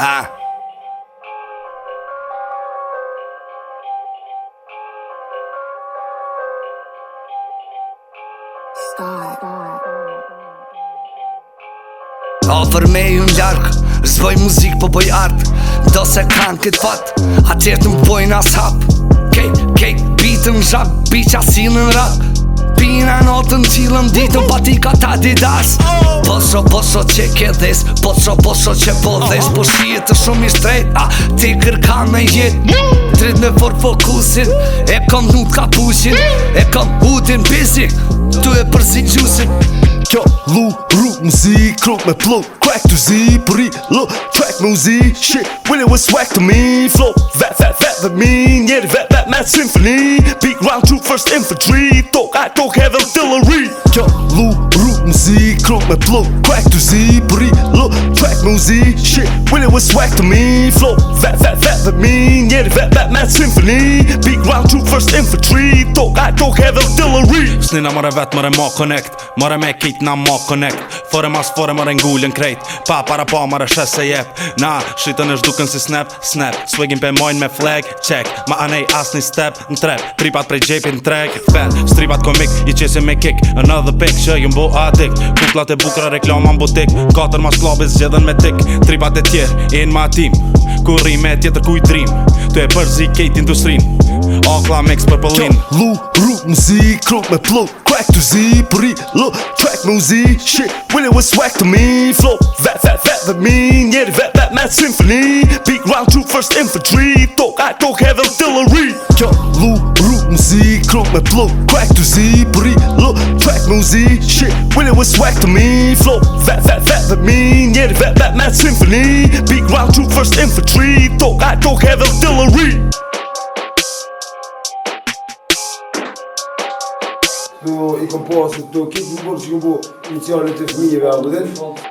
Ha? Ka fër me ju në Zvoj muzik po boj art Do se kanë këtë fat A tjetë në as hap Kej, kej, bitë në zhap Bi që asilë rap Pina në otën cilën ditën Pa ka ta didas Posho, posho që ke dhes Posho, posho që po dhes Po shije të shumë i shtrejt A ti kërka me jet Trit me vor fokusin po E kom nuk ka pushin E kom hudin bizi Tu e përzi gjusin Kjo lu ru mzi Kruk me plu crack to zi Puri lu track mu zi Shit, will it was whack to me Flow, vet, vet the mean Yeah, the rap, rap, mad symphony Big round troop, first infantry Talk, I talk, have artillery Yo, Lou, root Z, Klonk my blok, crack to zie Brie, look, track muziek Shit, Willie was swag to me Flow, vet, vet, vet, the mean Yeah, the rap, rap, mad symphony Big round troop, first infantry Talk, I talk, have artillery Snina maar een vet, mara, ma connect mara een mekkiet na mock connect Fore mas fore më rengullën krejt Pa para pa më rëshe se jep Na, shitën është duken si snap, snap Swiggin për mojnë me flag, check Ma anej as një step, në trap Tripat prej gjepin në track Fan, stripat komik, i qesim me kick Another pick, që jim bo addict Kuklat e bukra reklama në butik Katër mas klabis gjedhen me tik Tripat e tjerë, in ma team Kurri me tjetër kuj dream Tu e përzi kejt industrin Okla mix për pëllin Lu, ru, mzi, kru, me plot, back to Z, pretty look, track muzi, shit, Willie was swag to me, flow, that, that, that, that mean, yeah, the that, that, man symphony, big round two, first infantry, talk, I talk, have artillery, yo, lu, root, muzi, crook, my blow, crack to Z, pretty look, track muzi, shit, Willie was swag to me, flow, that, that, that, that mean, yeah, the that, that, man symphony, big round two, first infantry, talk, I talk, have artillery. do i kompozit, të kitë më bërë që këmë bu Në të të të të të